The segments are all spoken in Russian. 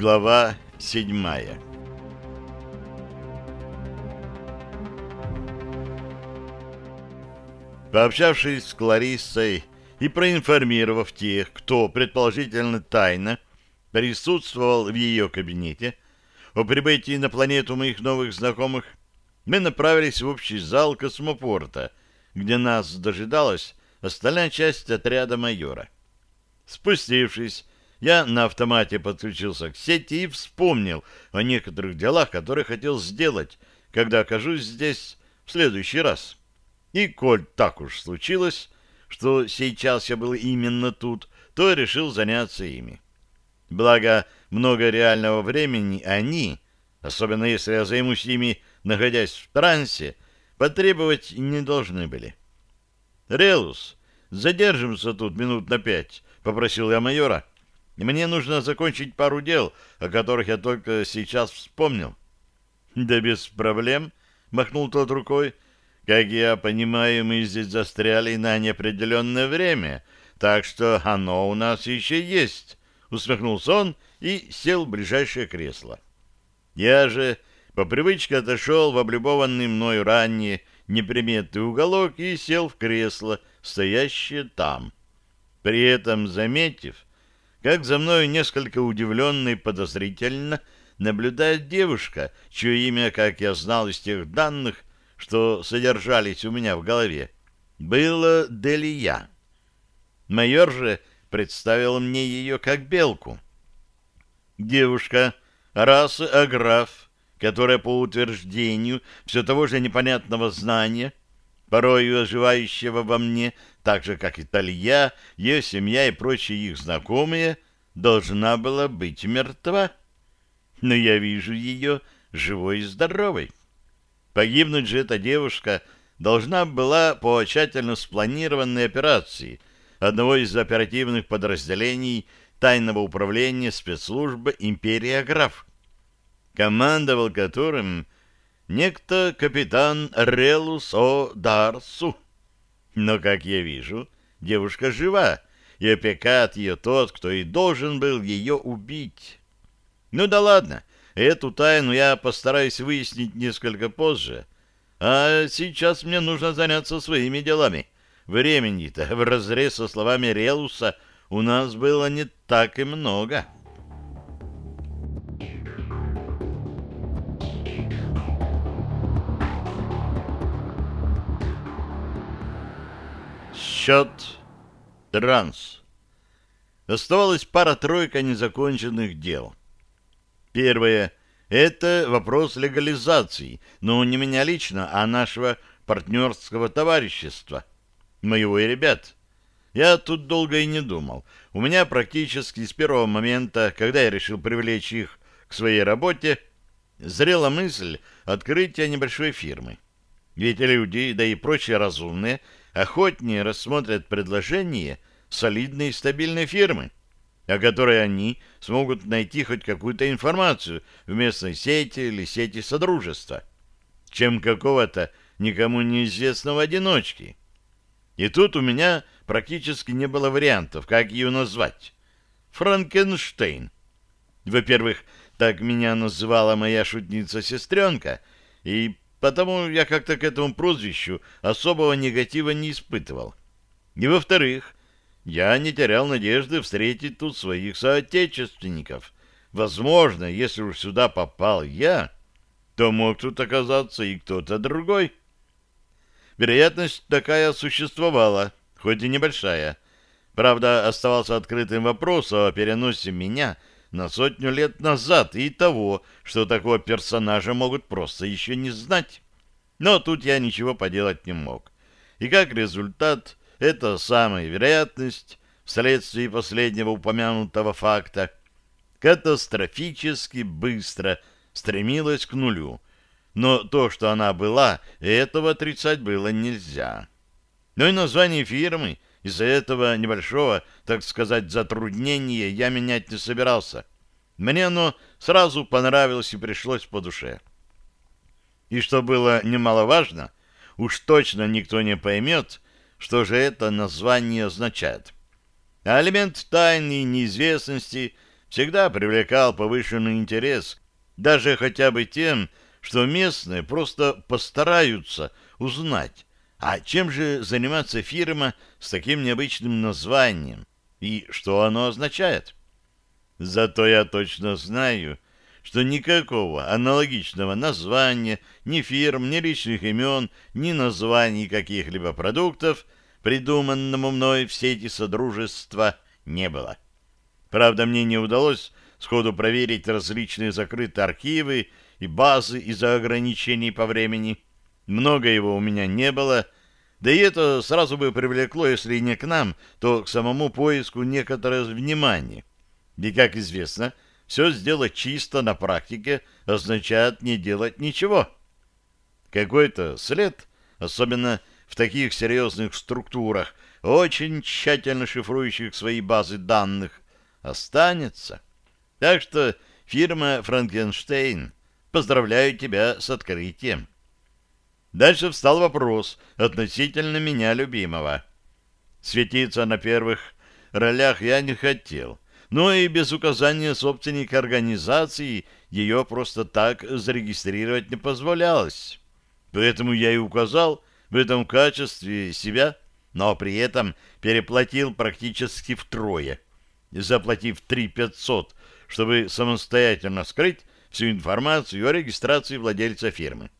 Глава седьмая Пообщавшись с Клариссой и проинформировав тех, кто предположительно тайно присутствовал в ее кабинете, о прибытии на планету моих новых знакомых, мы направились в общий зал космопорта, где нас дожидалась остальная часть отряда майора. Спустившись, я на автомате подключился к сети и вспомнил о некоторых делах, которые хотел сделать, когда окажусь здесь в следующий раз. И коль так уж случилось, что сейчас я был именно тут, то решил заняться ими. Благо, много реального времени они, особенно если я займусь ими, находясь в трансе, потребовать не должны были. «Релус, задержимся тут минут на пять», — попросил я майора. «Мне нужно закончить пару дел, о которых я только сейчас вспомнил». «Да без проблем», — махнул тот рукой. «Как я понимаю, мы здесь застряли на неопределенное время, так что оно у нас еще есть», — усмехнулся он и сел в ближайшее кресло. Я же по привычке отошел в облюбованный мною ранее неприметный уголок и сел в кресло, стоящее там. При этом заметив, как за мной несколько удивленно и подозрительно наблюдает девушка, чье имя, как я знал из тех данных, что содержались у меня в голове, было Делия. Майор же представил мне ее как белку. Девушка, расы Аграф, которая по утверждению все того же непонятного знания, порою оживающего во мне, так же, как и Талья, ее семья и прочие их знакомые, должна была быть мертва. Но я вижу ее живой и здоровой. Погибнуть же эта девушка должна была по тщательно спланированной операции одного из оперативных подразделений тайного управления спецслужбы «Империя Граф» командовал которым некто капитан Релус О. Дарсу. Но, как я вижу, девушка жива, и опекает ее тот, кто и должен был ее убить. Ну да ладно, эту тайну я постараюсь выяснить несколько позже, а сейчас мне нужно заняться своими делами. Времени-то в разрез со словами Релуса у нас было не так и много». Счет транс. Оставалась пара-тройка незаконченных дел. Первое — это вопрос легализации, но не меня лично, а нашего партнерского товарищества, моего и ребят. Я тут долго и не думал. У меня практически с первого момента, когда я решил привлечь их к своей работе, зрела мысль открытия небольшой фирмы. Ведь люди, да и прочие разумные — охотнее рассмотрят предложение солидной и стабильной фирмы, о которой они смогут найти хоть какую-то информацию в местной сети или сети Содружества, чем какого-то никому неизвестного одиночки. И тут у меня практически не было вариантов, как ее назвать. Франкенштейн. Во-первых, так меня называла моя шутница-сестренка, и потому я как-то к этому прозвищу особого негатива не испытывал. И во-вторых, я не терял надежды встретить тут своих соотечественников. Возможно, если уж сюда попал я, то мог тут оказаться и кто-то другой. Вероятность такая существовала, хоть и небольшая. Правда, оставался открытым вопрос о переносе меня — на сотню лет назад и того, что такого персонажа могут просто еще не знать. Но тут я ничего поделать не мог. И как результат, эта самая вероятность, вследствие последнего упомянутого факта, катастрофически быстро стремилась к нулю. Но то, что она была, этого отрицать было нельзя. Но и название фирмы — из-за этого небольшого, так сказать, затруднения я менять не собирался. Мне оно сразу понравилось и пришлось по душе. И что было немаловажно, уж точно никто не поймет, что же это название означает. А элемент тайны и неизвестности всегда привлекал повышенный интерес, даже хотя бы тем, что местные просто постараются узнать, а чем же занимается фирма с таким необычным названием и что оно означает. Зато я точно знаю, что никакого аналогичного названия, ни фирм, ни личных имен, ни названий каких-либо продуктов, придуманному мной в сети Содружества, не было. Правда, мне не удалось сходу проверить различные закрытые архивы и базы из-за ограничений по времени. Много его у меня не было, да и это сразу бы привлекло, если не к нам, то к самому поиску некоторое внимание. И, как известно, все сделать чисто на практике означает не делать ничего. Какой-то след, особенно в таких серьезных структурах, очень тщательно шифрующих свои базы данных, останется. Так что фирма «Франкенштейн» Поздравляю тебя с открытием. Дальше встал вопрос относительно меня любимого. Светиться на первых ролях я не хотел, но и без указания собственника организации ее просто так зарегистрировать не позволялось. Поэтому я и указал в этом качестве себя, но при этом переплатил практически втрое, заплатив 3 500, чтобы самостоятельно скрыть всю информацию о регистрации владельца фирмы.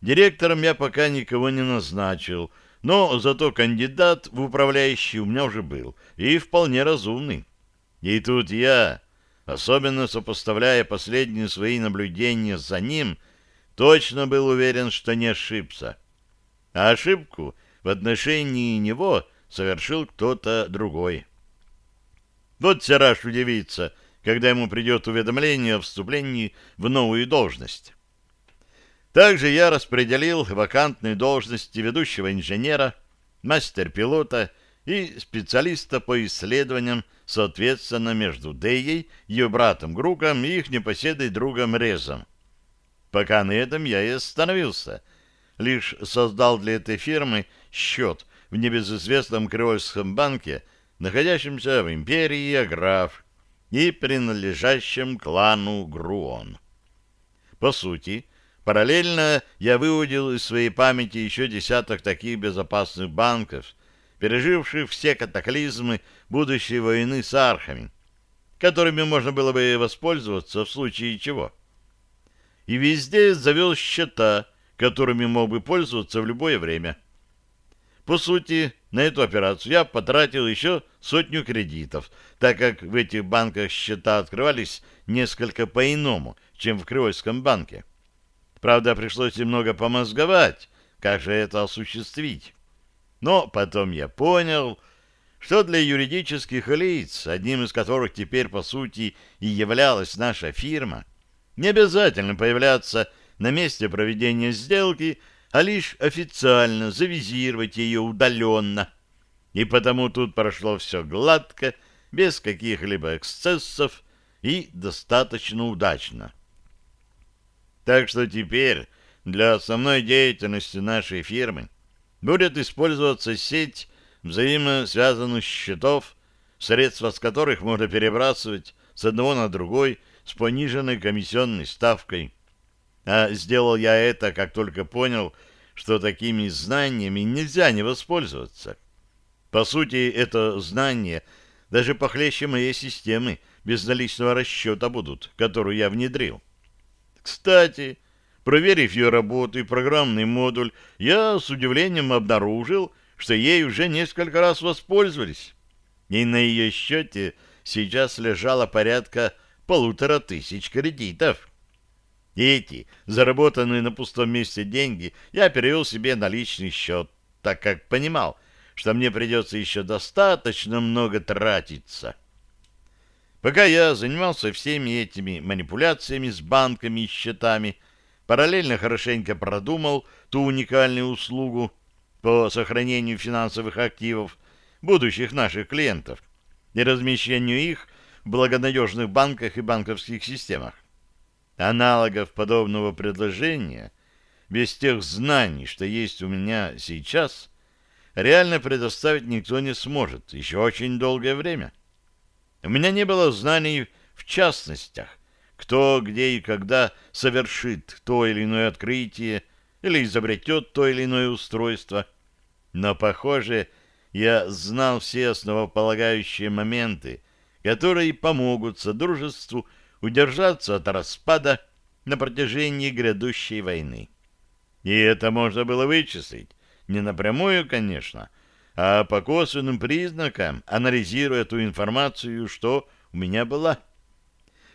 Директором я пока никого не назначил, но зато кандидат в управляющий у меня уже был, и вполне разумный. И тут я, особенно сопоставляя последние свои наблюдения за ним, точно был уверен, что не ошибся. А ошибку в отношении него совершил кто-то другой. Вот Сараш удивится — когда ему придет уведомление о вступлении в новую должность. Также я распределил вакантные должности ведущего инженера, мастер-пилота и специалиста по исследованиям, соответственно, между Деей, ее братом Груком и их непоседой другом Резом. Пока на этом я и остановился. Лишь создал для этой фирмы счет в небезызвестном Креольском банке, находящемся в империи Аграф, и принадлежащим клану Груон. По сути, параллельно я выудил из своей памяти еще десяток таких безопасных банков, переживших все катаклизмы будущей войны с архами, которыми можно было бы воспользоваться в случае чего. И везде завел счета, которыми мог бы пользоваться в любое время. По сути, на эту операцию я потратил еще сотню кредитов, так как в этих банках счета открывались несколько по-иному, чем в Крыльском банке. Правда, пришлось немного помозговать, как же это осуществить. Но потом я понял, что для юридических лиц, одним из которых теперь, по сути, и являлась наша фирма, не обязательно появляться на месте проведения сделки – а лишь официально завизировать ее удаленно. И потому тут прошло все гладко, без каких-либо эксцессов и достаточно удачно. Так что теперь для основной деятельности нашей фирмы будет использоваться сеть взаимосвязанных счетов, средства с которых можно перебрасывать с одного на другой с пониженной комиссионной ставкой. А сделал я это, как только понял, что такими знаниями нельзя не воспользоваться. По сути, это знания даже похлеще моей системы безналичного расчета будут, которую я внедрил. Кстати, проверив ее работу и программный модуль, я с удивлением обнаружил, что ей уже несколько раз воспользовались. И на ее счете сейчас лежало порядка полутора тысяч кредитов. Эти, заработанные на пустом месте деньги, я перевел себе на личный счет, так как понимал, что мне придется еще достаточно много тратиться. Пока я занимался всеми этими манипуляциями с банками и счетами, параллельно хорошенько продумал ту уникальную услугу по сохранению финансовых активов будущих наших клиентов и размещению их в благонадежных банках и банковских системах. Аналогов подобного предложения, без тех знаний, что есть у меня сейчас, реально предоставить никто не сможет еще очень долгое время. У меня не было знаний в частностях, кто, где и когда совершит то или иное открытие или изобретет то или иное устройство. Но, похоже, я знал все основополагающие моменты, которые помогут Содружеству удержаться от распада на протяжении грядущей войны. И это можно было вычислить, не напрямую, конечно, а по косвенным признакам, анализируя ту информацию, что у меня была.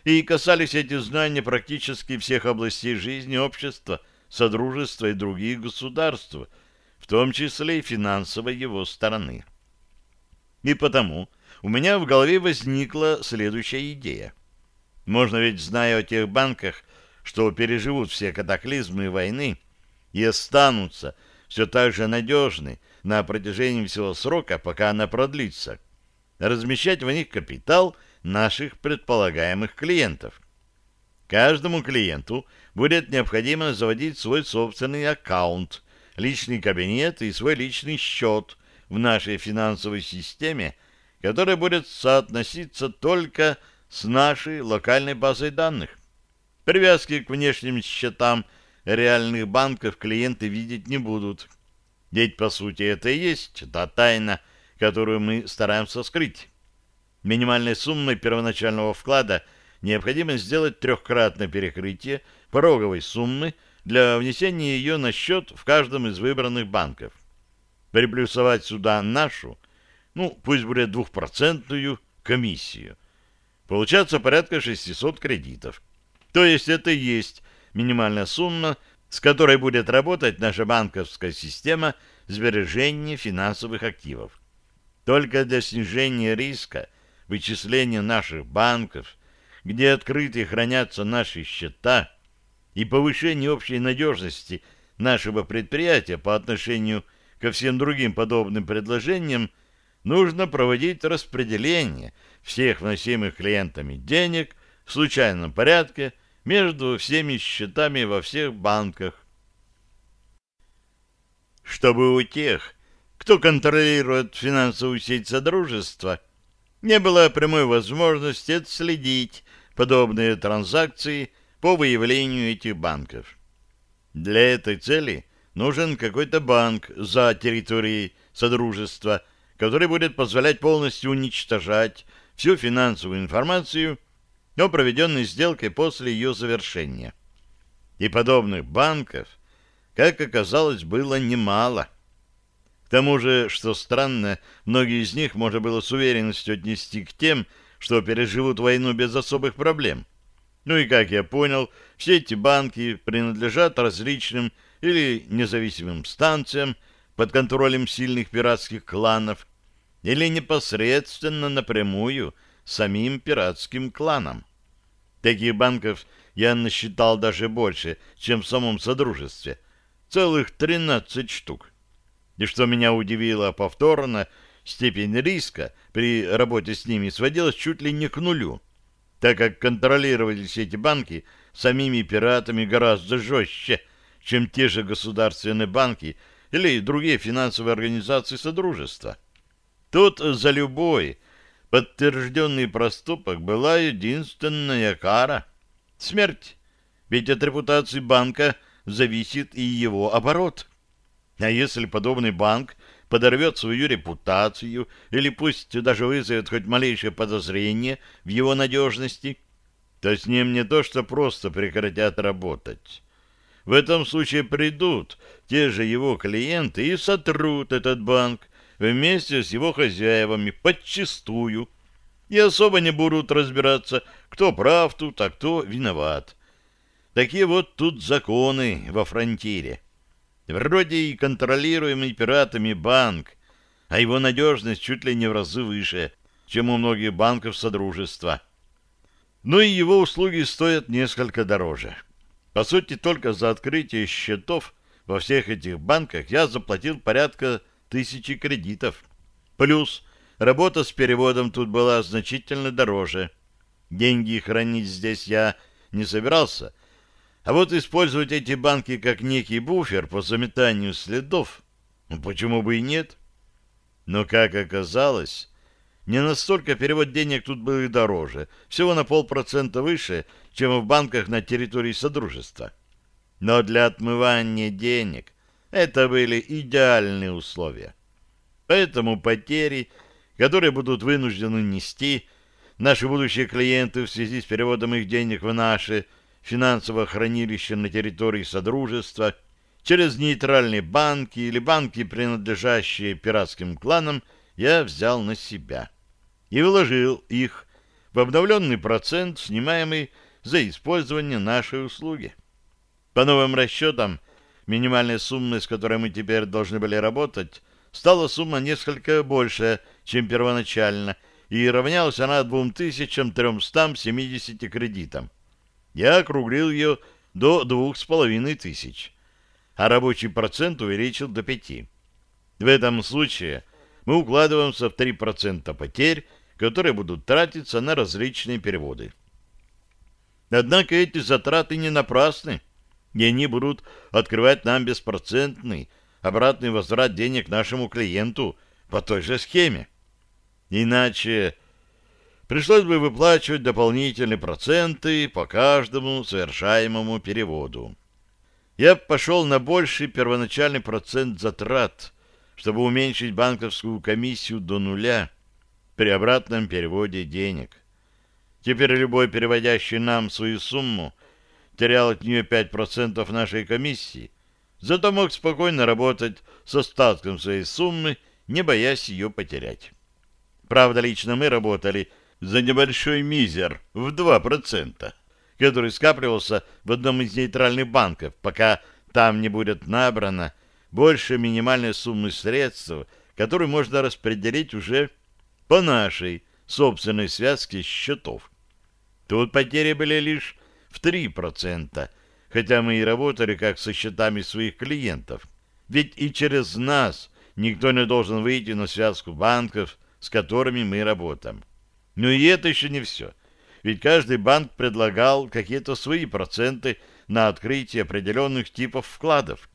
И касались эти знания практически всех областей жизни общества, содружества и других государств, в том числе и финансовой его стороны. И потому у меня в голове возникла следующая идея. Можно ведь, зная о тех банках, что переживут все катаклизмы войны и останутся все так же надежны на протяжении всего срока, пока она продлится, размещать в них капитал наших предполагаемых клиентов. Каждому клиенту будет необходимо заводить свой собственный аккаунт, личный кабинет и свой личный счет в нашей финансовой системе, который будет соотноситься только с нашей локальной базой данных. Привязки к внешним счетам реальных банков клиенты видеть не будут. Ведь, по сути, это и есть та тайна, которую мы стараемся скрыть. Минимальной суммой первоначального вклада необходимо сделать трехкратное перекрытие пороговой суммы для внесения ее на счет в каждом из выбранных банков. Приплюсовать сюда нашу, ну, пусть будет двухпроцентную комиссию. Получается порядка 600 кредитов. То есть это и есть минимальная сумма, с которой будет работать наша банковская система сбережения финансовых активов. Только для снижения риска вычисления наших банков, где открыты хранятся наши счета, и повышения общей надежности нашего предприятия по отношению ко всем другим подобным предложениям, нужно проводить распределение всех вносимых клиентами денег в случайном порядке между всеми счетами во всех банках. Чтобы у тех, кто контролирует финансовую сеть Содружества, не было прямой возможности отследить подобные транзакции по выявлению этих банков. Для этой цели нужен какой-то банк за территорией Содружества, который будет позволять полностью уничтожать всю финансовую информацию о проведенной сделке после ее завершения. И подобных банков, как оказалось, было немало. К тому же, что странно, многие из них можно было с уверенностью отнести к тем, что переживут войну без особых проблем. Ну и, как я понял, все эти банки принадлежат различным или независимым станциям под контролем сильных пиратских кланов или непосредственно напрямую самим пиратским кланам. Таких банков я насчитал даже больше, чем в самом Содружестве. Целых 13 штук. И что меня удивило повторно, степень риска при работе с ними сводилась чуть ли не к нулю, так как контролировались эти банки самими пиратами гораздо жестче, чем те же государственные банки или другие финансовые организации Содружества. Тут за любой подтвержденный проступок была единственная кара — смерть. Ведь от репутации банка зависит и его оборот. А если подобный банк подорвет свою репутацию или пусть даже вызовет хоть малейшее подозрение в его надежности, то с ним не то что просто прекратят работать. В этом случае придут те же его клиенты и сотрут этот банк, вместе с его хозяевами подчистую и особо не будут разбираться, кто прав тут, а кто виноват. Такие вот тут законы во фронтире. Вроде и контролируемый пиратами банк, а его надежность чуть ли не в разы выше, чем у многих банков Содружества. Но и его услуги стоят несколько дороже. По сути, только за открытие счетов во всех этих банках я заплатил порядка тысячи кредитов. Плюс работа с переводом тут была значительно дороже. Деньги хранить здесь я не собирался, а вот использовать эти банки как некий буфер по заметанию следов, ну, почему бы и нет? Но, как оказалось, Не настолько перевод денег тут был и дороже, всего на полпроцента выше, чем в банках на территории Содружества. Но для отмывания денег это были идеальные условия. Поэтому потери, которые будут вынуждены нести наши будущие клиенты в связи с переводом их денег в наши финансовое хранилище на территории Содружества, через нейтральные банки или банки, принадлежащие пиратским кланам, я взял на себя и вложил их в обновленный процент, снимаемый за использование нашей услуги. По новым расчетам, минимальной суммой, с которой мы теперь должны были работать, стала сумма несколько больше, чем первоначально, и равнялась она 2370 кредитам. Я округлил ее до 2500, а рабочий процент увеличил до 5. В этом случае мы укладываемся в 3% потерь, которые будут тратиться на различные переводы. Однако эти затраты не напрасны, и они будут открывать нам беспроцентный обратный возврат денег нашему клиенту по той же схеме. Иначе пришлось бы выплачивать дополнительные проценты по каждому совершаемому переводу. Я пошел на больший первоначальный процент затрат, чтобы уменьшить банковскую комиссию до нуля при обратном переводе денег. Теперь любой переводящий нам свою сумму терял от нее 5% нашей комиссии, зато мог спокойно работать с остатком своей суммы, не боясь ее потерять. Правда, лично мы работали за небольшой мизер в 2%, который скапливался в одном из нейтральных банков, пока там не будет набрано больше минимальной суммы средств, которую можно распределить уже по нашей собственной связке счетов. Тут потери были лишь в 3%, хотя мы и работали как со счетами своих клиентов. Ведь и через нас никто не должен выйти на связку банков, с которыми мы работаем. Но и это еще не все. Ведь каждый банк предлагал какие-то свои проценты на открытие определенных типов вкладов.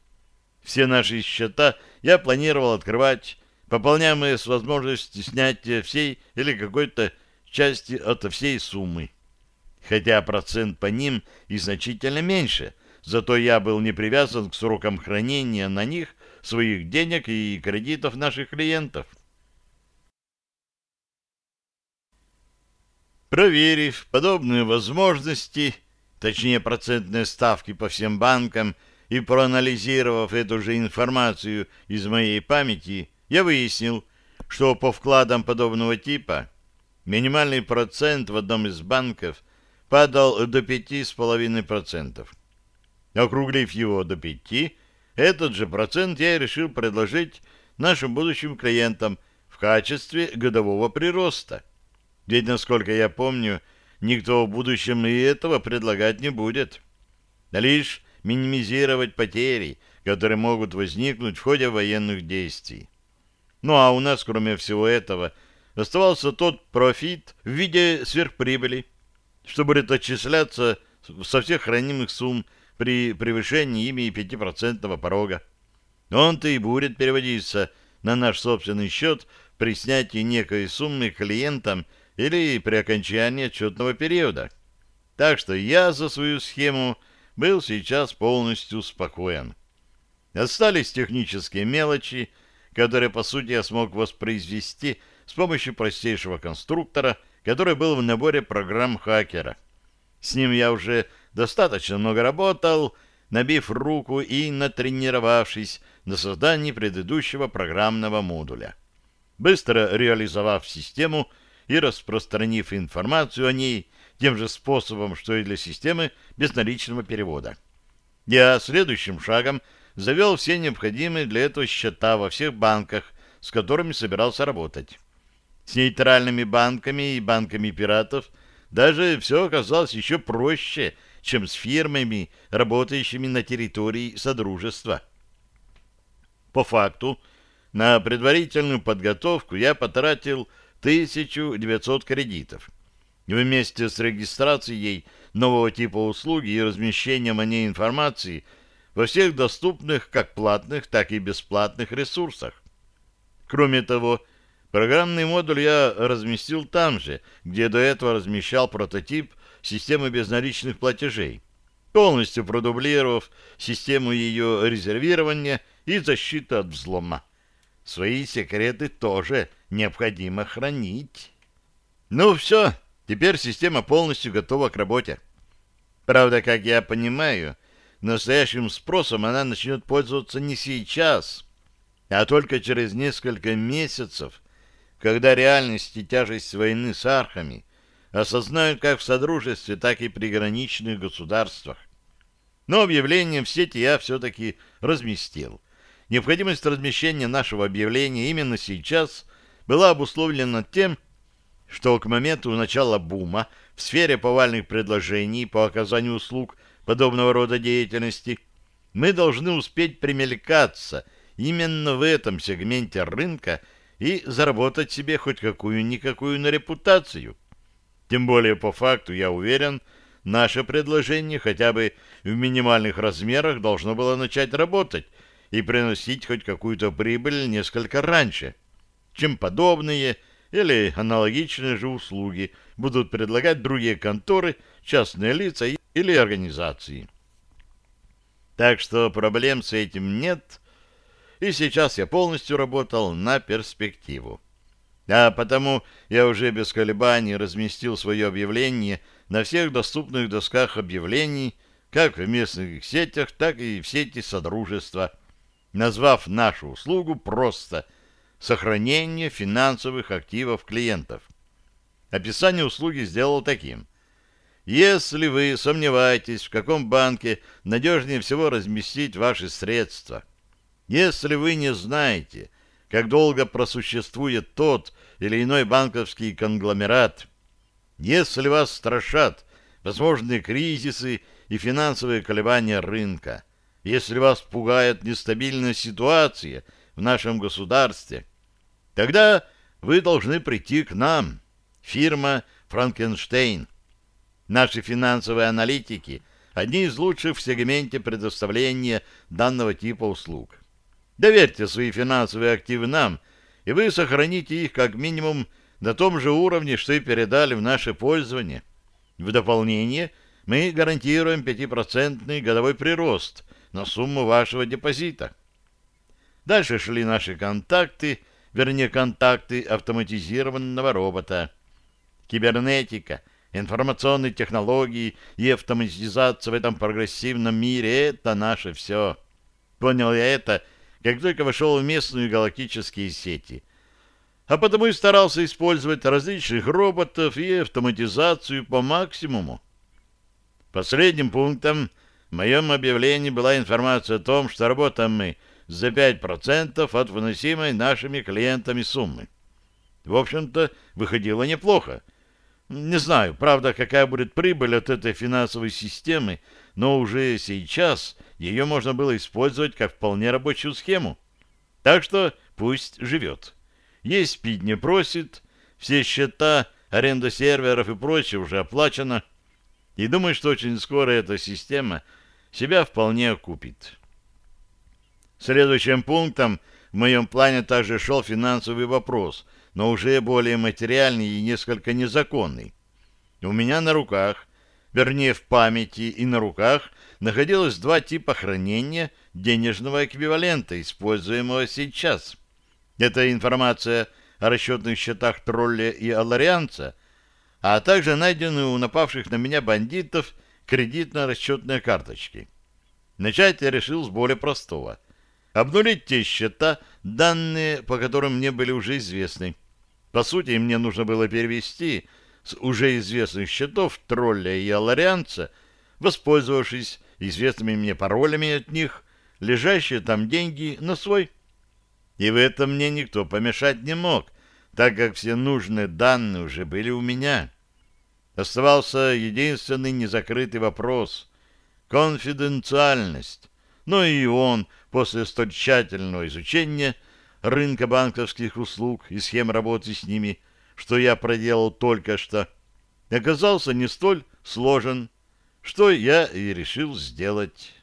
Все наши счета я планировал открывать, пополняемые с возможностью снятия всей или какой-то части от всей суммы хотя процент по ним и значительно меньше, зато я был не привязан к срокам хранения на них своих денег и кредитов наших клиентов. Проверив подобные возможности, точнее процентные ставки по всем банкам и проанализировав эту же информацию из моей памяти, я выяснил, что по вкладам подобного типа минимальный процент в одном из банков падал до 5,5%. Округлив его до 5%, этот же процент я решил предложить нашим будущим клиентам в качестве годового прироста. Ведь, насколько я помню, никто в будущем и этого предлагать не будет. Лишь минимизировать потери, которые могут возникнуть в ходе военных действий. Ну а у нас, кроме всего этого, оставался тот профит в виде сверхприбыли, что будет отчисляться со всех хранимых сумм при превышении ими 5% порога. Он-то и будет переводиться на наш собственный счет при снятии некой суммы клиентам или при окончании отчетного периода. Так что я за свою схему был сейчас полностью спокоен. Остались технические мелочи, которые, по сути, я смог воспроизвести с помощью простейшего конструктора — который был в наборе программ хакера. С ним я уже достаточно много работал, набив руку и натренировавшись на создании предыдущего программного модуля. Быстро реализовав систему и распространив информацию о ней тем же способом, что и для системы безналичного перевода. Я следующим шагом завел все необходимые для этого счета во всех банках, с которыми собирался работать. С нейтральными банками и банками пиратов даже все оказалось еще проще, чем с фирмами, работающими на территории Содружества. По факту, на предварительную подготовку я потратил 1900 кредитов. Вместе с регистрацией нового типа услуги и размещением о ней информации во всех доступных как платных, так и бесплатных ресурсах. Кроме того, Программный модуль я разместил там же, где до этого размещал прототип системы безналичных платежей, полностью продублировав систему ее резервирования и защиты от взлома. Свои секреты тоже необходимо хранить. Ну все, теперь система полностью готова к работе. Правда, как я понимаю, настоящим спросом она начнет пользоваться не сейчас, а только через несколько месяцев, когда реальность и тяжесть войны с архами осознают как в Содружестве, так и приграничных государствах. Но объявление в сети я все-таки разместил. Необходимость размещения нашего объявления именно сейчас была обусловлена тем, что к моменту начала бума в сфере повальных предложений по оказанию услуг подобного рода деятельности мы должны успеть примелькаться именно в этом сегменте рынка и заработать себе хоть какую-никакую на репутацию. Тем более, по факту, я уверен, наше предложение хотя бы в минимальных размерах должно было начать работать и приносить хоть какую-то прибыль несколько раньше, чем подобные или аналогичные же услуги будут предлагать другие конторы, частные лица или организации. Так что проблем с этим нет, и сейчас я полностью работал на перспективу. А потому я уже без колебаний разместил свое объявление на всех доступных досках объявлений, как в местных сетях, так и в сети Содружества, назвав нашу услугу просто «Сохранение финансовых активов клиентов». Описание услуги сделал таким. Если вы сомневаетесь, в каком банке надежнее всего разместить ваши средства, если вы не знаете, как долго просуществует тот или иной банковский конгломерат, если вас страшат возможные кризисы и финансовые колебания рынка, если вас пугает нестабильная ситуация в нашем государстве, тогда вы должны прийти к нам, фирма «Франкенштейн». Наши финансовые аналитики – одни из лучших в сегменте предоставления данного типа услуг. Доверьте свои финансовые активы нам, и вы сохраните их как минимум на том же уровне, что и передали в наше пользование. В дополнение мы гарантируем 5% годовой прирост на сумму вашего депозита. Дальше шли наши контакты, вернее контакты автоматизированного робота. Кибернетика, информационные технологии и автоматизация в этом прогрессивном мире — это наше все. Понял я это — как только вошел в местные галактические сети. А потому и старался использовать различных роботов и автоматизацию по максимуму. Последним пунктом в моем объявлении была информация о том, что работаем мы за 5% от выносимой нашими клиентами суммы. В общем-то, выходило неплохо. Не знаю, правда, какая будет прибыль от этой финансовой системы, но уже сейчас ее можно было использовать как вполне рабочую схему. Так что пусть живет. Есть пить не просит, все счета, аренда серверов и прочее уже оплачено. И думаю, что очень скоро эта система себя вполне окупит. Следующим пунктом в моем плане также шел финансовый вопрос, но уже более материальный и несколько незаконный. У меня на руках, вернее в памяти и на руках, находилось два типа хранения денежного эквивалента, используемого сейчас. Это информация о расчетных счетах Тролля и Аларианца, а также найденные у напавших на меня бандитов кредитно-расчетные карточки. Начать я решил с более простого. Обнулить те счета, данные по которым мне были уже известны. По сути, мне нужно было перевести с уже известных счетов Тролля и Аларианца, воспользовавшись известными мне паролями от них, лежащие там деньги на свой. И в этом мне никто помешать не мог, так как все нужные данные уже были у меня. Оставался единственный незакрытый вопрос — конфиденциальность. Но и он, после столь тщательного изучения рынка банковских услуг и схем работы с ними, что я проделал только что, оказался не столь сложен, что я и решил сделать.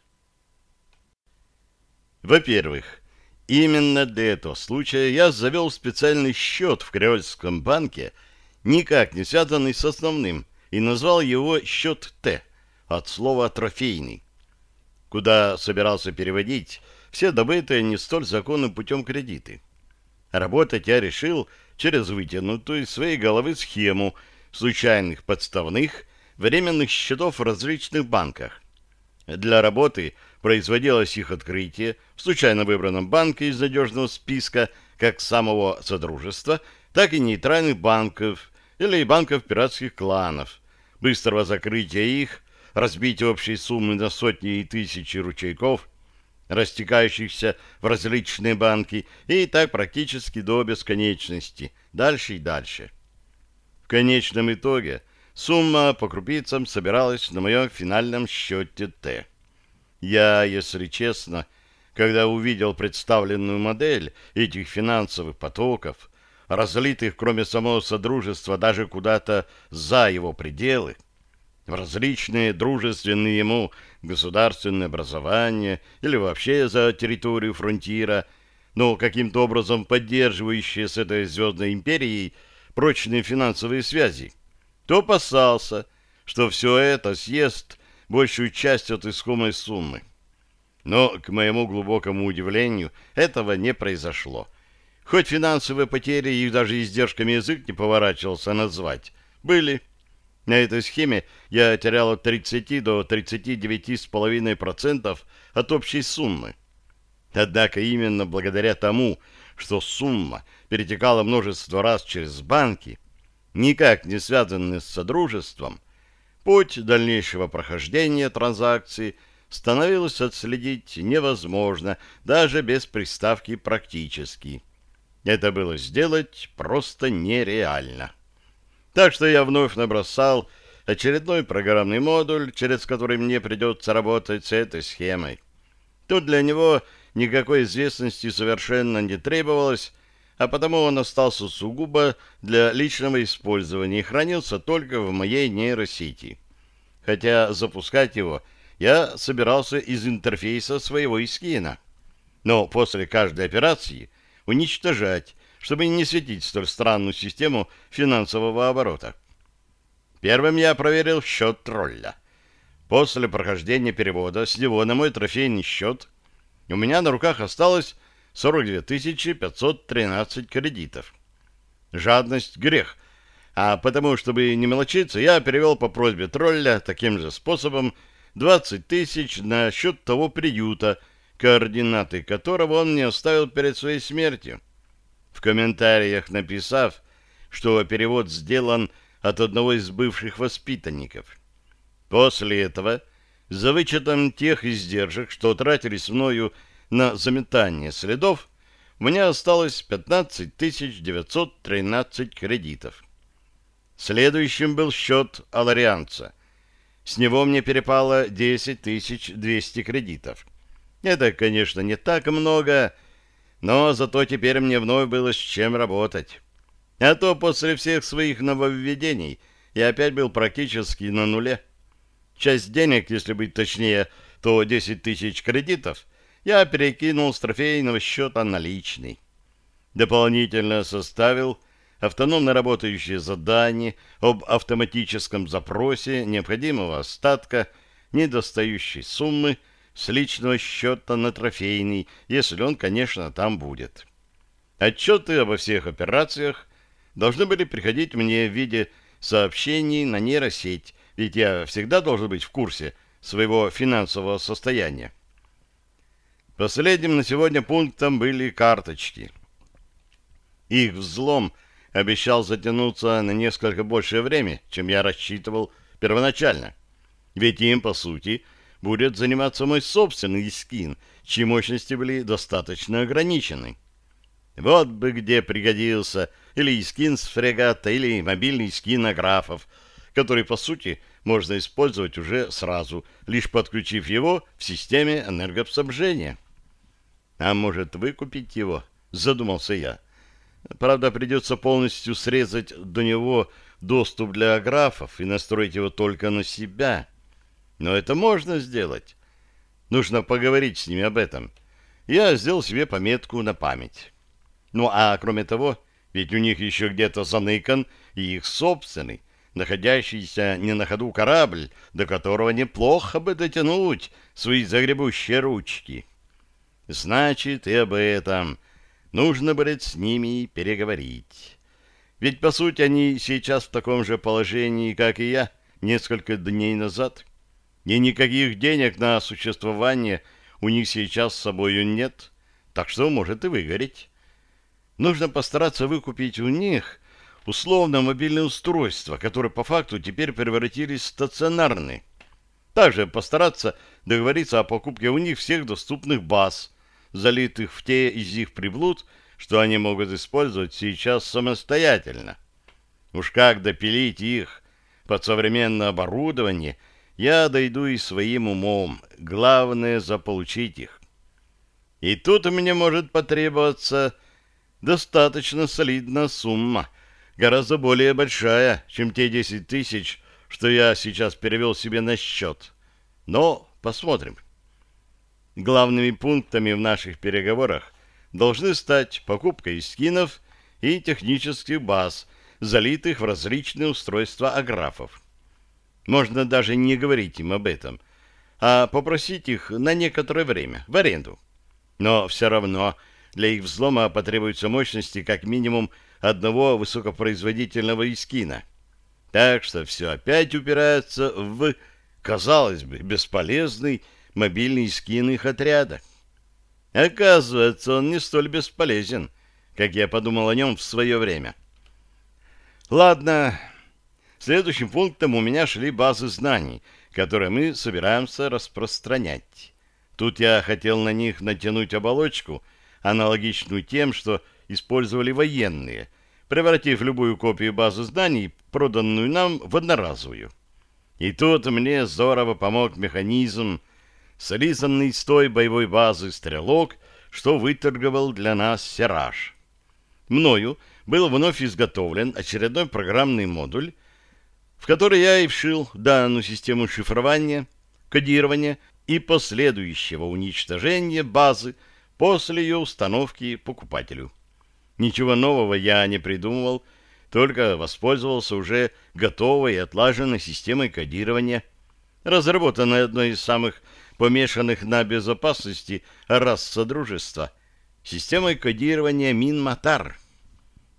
Во-первых, Именно для этого случая я завел специальный счет в Креольском банке, никак не связанный с основным, и назвал его счет Т, от слова «трофейный», куда собирался переводить все добытые не столь законным путем кредиты. Работать я решил через вытянутую из своей головы схему случайных подставных временных счетов в различных банках. Для работы производилось их открытие в случайно выбранном банке из надежного списка как самого Содружества, так и нейтральных банков или банков пиратских кланов, быстрого закрытия их, разбития общей суммы на сотни и тысячи ручейков, растекающихся в различные банки, и так практически до бесконечности, дальше и дальше. В конечном итоге сумма по крупицам собиралась на моем финальном счете Т. Я, если честно, когда увидел представленную модель этих финансовых потоков, разлитых, кроме самого Содружества, даже куда-то за его пределы, в различные дружественные ему государственные образования или вообще за территорию фронтира, но каким-то образом поддерживающие с этой звездной империей прочные финансовые связи, то опасался, что все это съест большую часть от искомой суммы. Но, к моему глубокому удивлению, этого не произошло. Хоть финансовые потери, их даже издержками язык не поворачивался назвать, были. На этой схеме я терял от 30 до 39,5% от общей суммы. Однако именно благодаря тому, что сумма перетекала множество раз через банки, никак не связанные с Содружеством, Путь дальнейшего прохождения транзакции становилось отследить невозможно даже без приставки «практически». Это было сделать просто нереально. Так что я вновь набросал очередной программный модуль, через который мне придется работать с этой схемой. Тут для него никакой известности совершенно не требовалось, а потому он остался сугубо для личного использования и хранился только в моей нейросети. Хотя запускать его я собирался из интерфейса своего искина. Но после каждой операции уничтожать, чтобы не светить столь странную систему финансового оборота. Первым я проверил счет тролля. После прохождения перевода с него на мой трофейный счет у меня на руках осталось 42 513 кредитов. Жадность — грех, а потому, чтобы не мелочиться, я перевел по просьбе тролля таким же способом 20 тысяч на счет того приюта, координаты которого он мне оставил перед своей смертью. В комментариях написав, что перевод сделан от одного из бывших воспитанников. После этого, за вычетом тех издержек, что тратились мною на заметание следов, у меня осталось 15 913 кредитов. Следующим был счет аларианца. С него мне перепало 10 200 кредитов. Это, конечно, не так много, но зато теперь мне вновь было с чем работать. А то после всех своих нововведений я опять был практически на нуле. Часть денег, если быть точнее, то 10 тысяч кредитов, я перекинул с трофейного счета на личный. Дополнительно составил автономно работающее задание об автоматическом запросе необходимого остатка недостающей суммы с личного счета на трофейный, если он, конечно, там будет. Отчеты обо всех операциях должны были приходить мне в виде сообщений на нейросеть, ведь я всегда должен быть в курсе своего финансового состояния. Последним на сегодня пунктом были карточки. Их взлом – обещал затянуться на несколько большее время, чем я рассчитывал первоначально. Ведь им, по сути, будет заниматься мой собственный скин, чьи мощности были достаточно ограничены. Вот бы где пригодился или скин с фрегата, или мобильный скин аграфов, который, по сути, можно использовать уже сразу, лишь подключив его в системе энергоснабжения. А может, выкупить его? Задумался я. Правда, придется полностью срезать до него доступ для аграфов и настроить его только на себя. Но это можно сделать. Нужно поговорить с ними об этом. я сделал себе пометку на память. Ну а кроме того, ведь у них еще где-то заныкан и их собственный, находящийся не на ходу корабль, до которого неплохо бы дотянуть свои загребущие ручки. Значит, и об этом нужно будет с ними переговорить. Ведь, по сути, они сейчас в таком же положении, как и я несколько дней назад. И никаких денег на существование у них сейчас с собою нет, так что может и выгореть. Нужно постараться выкупить у них условно мобильное устройство, которое по факту теперь превратились в стационарные. Также постараться договориться о покупке у них всех доступных баз, залитых в те из их приблуд, что они могут использовать сейчас самостоятельно. Уж как допилить их под современное оборудование, я дойду и своим умом. Главное — заполучить их. И тут мне может потребоваться достаточно солидная сумма, гораздо более большая, чем те 10 тысяч, что я сейчас перевел себе на счет. Но посмотрим. Главными пунктами в наших переговорах должны стать покупка скинов и технических баз, залитых в различные устройства аграфов. Можно даже не говорить им об этом, а попросить их на некоторое время, в аренду. Но все равно для их взлома потребуются мощности как минимум одного высокопроизводительного искина. Так что все опять упирается в, казалось бы, бесполезный мобильный скин их отряда. Оказывается, он не столь бесполезен, как я подумал о нем в свое время. Ладно, следующим пунктом у меня шли базы знаний, которые мы собираемся распространять. Тут я хотел на них натянуть оболочку — аналогичную тем, что использовали военные, превратив любую копию базы знаний, проданную нам, в одноразовую. И тут мне здорово помог механизм, слизанный с той боевой базы «Стрелок», что выторговал для нас «Сираж». Мною был вновь изготовлен очередной программный модуль, в который я и вшил данную систему шифрования, кодирования и последующего уничтожения базы после ее установки покупателю. Ничего нового я не придумывал, только воспользовался уже готовой и отлаженной системой кодирования, разработанной одной из самых помешанных на безопасности рас Содружества, системой кодирования Минматар.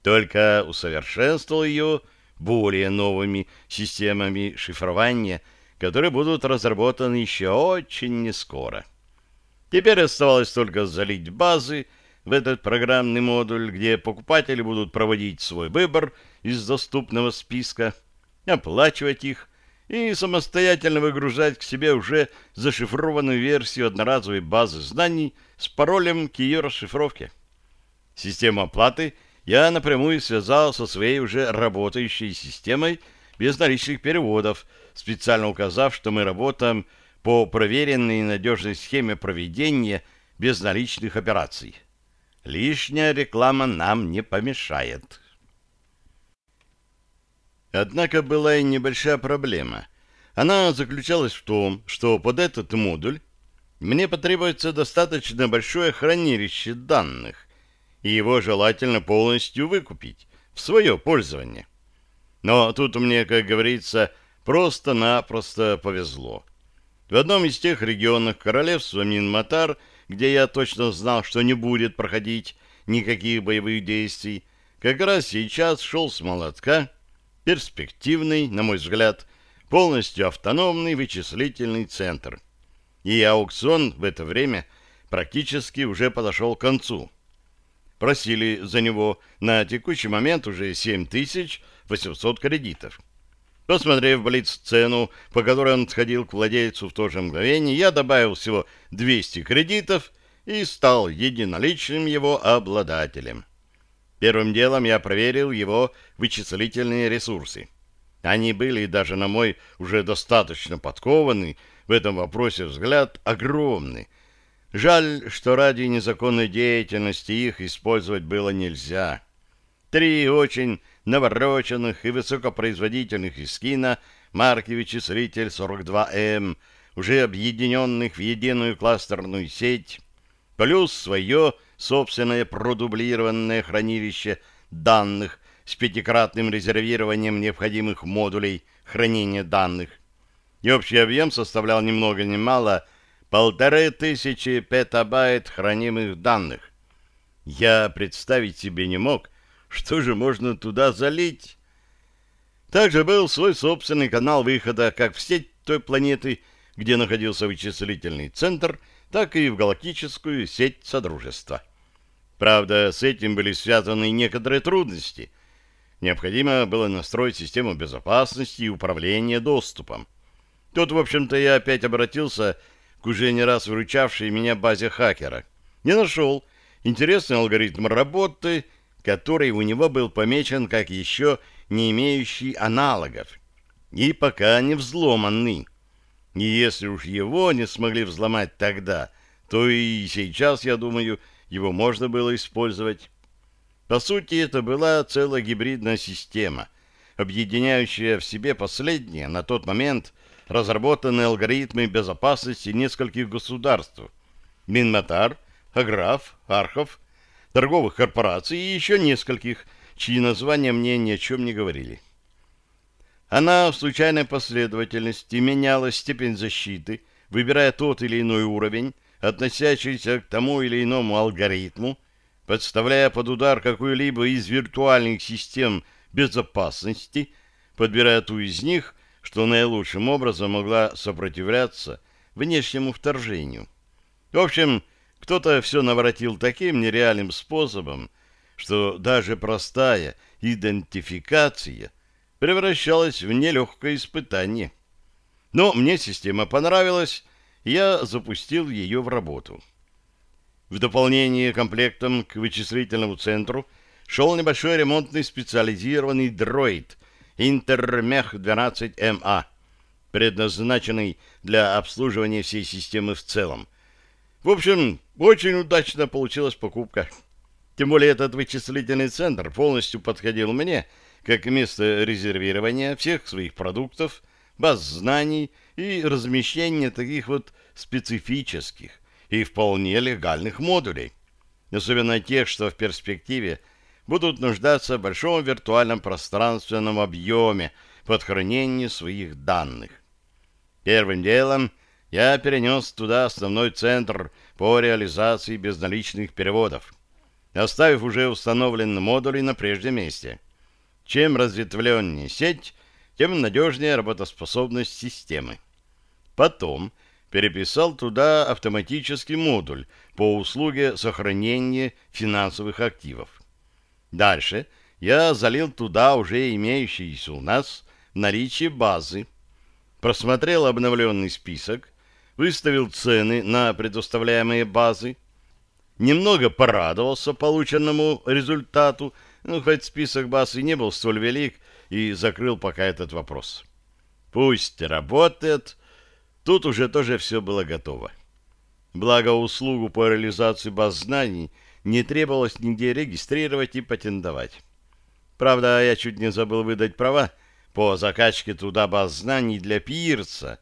Только усовершенствовал ее более новыми системами шифрования, которые будут разработаны еще очень нескоро. Теперь оставалось только залить базы в этот программный модуль, где покупатели будут проводить свой выбор из доступного списка, оплачивать их и самостоятельно выгружать к себе уже зашифрованную версию одноразовой базы знаний с паролем к ее расшифровке. Систему оплаты я напрямую связал со своей уже работающей системой безналичных переводов, специально указав, что мы работаем по проверенной и надежной схеме проведения безналичных операций. Лишняя реклама нам не помешает. Однако была и небольшая проблема. Она заключалась в том, что под этот модуль мне потребуется достаточно большое хранилище данных, и его желательно полностью выкупить в свое пользование. Но тут мне, как говорится, просто-напросто повезло. В одном из тех регионов королевства Минматар, где я точно знал, что не будет проходить никаких боевых действий, как раз сейчас шел с молотка перспективный, на мой взгляд, полностью автономный вычислительный центр. И аукцион в это время практически уже подошел к концу. Просили за него на текущий момент уже 7800 кредитов. Посмотрев блиц-цену, по которой он сходил к владельцу в то же мгновение, я добавил всего 200 кредитов и стал единоличным его обладателем. Первым делом я проверил его вычислительные ресурсы. Они были даже на мой уже достаточно подкованный в этом вопросе взгляд огромны. Жаль, что ради незаконной деятельности их использовать было нельзя. Три очень навороченных и высокопроизводительных эскина марки вычислитель 42М, уже объединенных в единую кластерную сеть, плюс свое собственное продублированное хранилище данных с пятикратным резервированием необходимых модулей хранения данных. И общий объем составлял ни много ни мало полторы тысячи петабайт хранимых данных. Я представить себе не мог, что же можно туда залить. Также был свой собственный канал выхода как в сеть той планеты, где находился вычислительный центр, так и в галактическую сеть Содружества. Правда, с этим были связаны некоторые трудности. Необходимо было настроить систему безопасности и управления доступом. Тут, в общем-то, я опять обратился к уже не раз выручавшей меня базе хакера. Не нашел интересный алгоритм работы, который у него был помечен как еще не имеющий аналогов и пока не взломанный. И если уж его не смогли взломать тогда, то и сейчас, я думаю, его можно было использовать. По сути, это была целая гибридная система, объединяющая в себе последние, на тот момент, разработанные алгоритмы безопасности нескольких государств. Минматар, Аграф, Архов, торговых корпораций и еще нескольких, чьи названия мне ни о чем не говорили. Она в случайной последовательности меняла степень защиты, выбирая тот или иной уровень, относящийся к тому или иному алгоритму, подставляя под удар какую-либо из виртуальных систем безопасности, подбирая ту из них, что наилучшим образом могла сопротивляться внешнему вторжению. В общем, кто-то все наворотил таким нереальным способом, что даже простая идентификация превращалась в нелегкое испытание. Но мне система понравилась, и я запустил ее в работу. В дополнение комплектом к вычислительному центру шел небольшой ремонтный специализированный дроид Интермех-12МА, предназначенный для обслуживания всей системы в целом. В общем, очень удачно получилась покупка. Тем более этот вычислительный центр полностью подходил мне как место резервирования всех своих продуктов, баз знаний и размещения таких вот специфических и вполне легальных модулей, особенно тех, что в перспективе будут нуждаться в большом виртуальном пространственном объеме под хранение своих данных. Первым делом я перенес туда основной центр по реализации безналичных переводов, оставив уже установленные модули на прежнем месте. Чем разветвленнее сеть, тем надежнее работоспособность системы. Потом переписал туда автоматический модуль по услуге сохранения финансовых активов. Дальше я залил туда уже имеющиеся у нас наличие базы, просмотрел обновленный список, выставил цены на предоставляемые базы, немного порадовался полученному результату, ну, хоть список баз и не был столь велик, и закрыл пока этот вопрос. Пусть работает, тут уже тоже все было готово. Благо, услугу по реализации баз знаний не требовалось нигде регистрировать и патентовать. Правда, я чуть не забыл выдать права по закачке туда баз знаний для Пирса,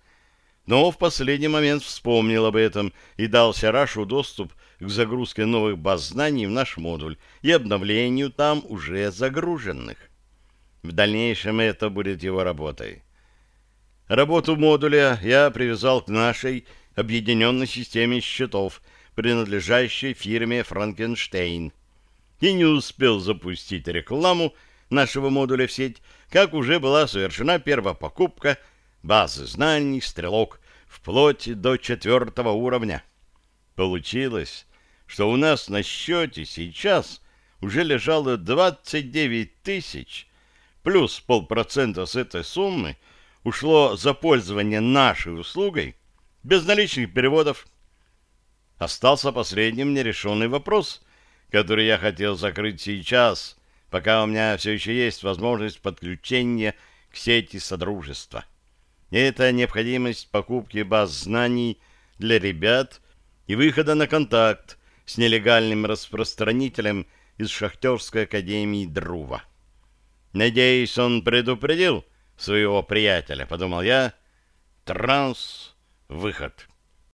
но в последний момент вспомнил об этом и дал Сарашу доступ к загрузке новых баз знаний в наш модуль и обновлению там уже загруженных. В дальнейшем это будет его работой. Работу модуля я привязал к нашей объединенной системе счетов, принадлежащей фирме «Франкенштейн». И не успел запустить рекламу нашего модуля в сеть, как уже была совершена первая покупка – базы знаний «Стрелок» вплоть до четвертого уровня. Получилось, что у нас на счете сейчас уже лежало 29 тысяч, плюс полпроцента с этой суммы ушло за пользование нашей услугой без наличных переводов. Остался последним нерешенный вопрос, который я хотел закрыть сейчас, пока у меня все еще есть возможность подключения к сети Содружества. Это необходимость покупки баз знаний для ребят и выхода на контакт с нелегальным распространителем из шахтерской академии Друва. Надеюсь, он предупредил своего приятеля, подумал я. Транс, выход.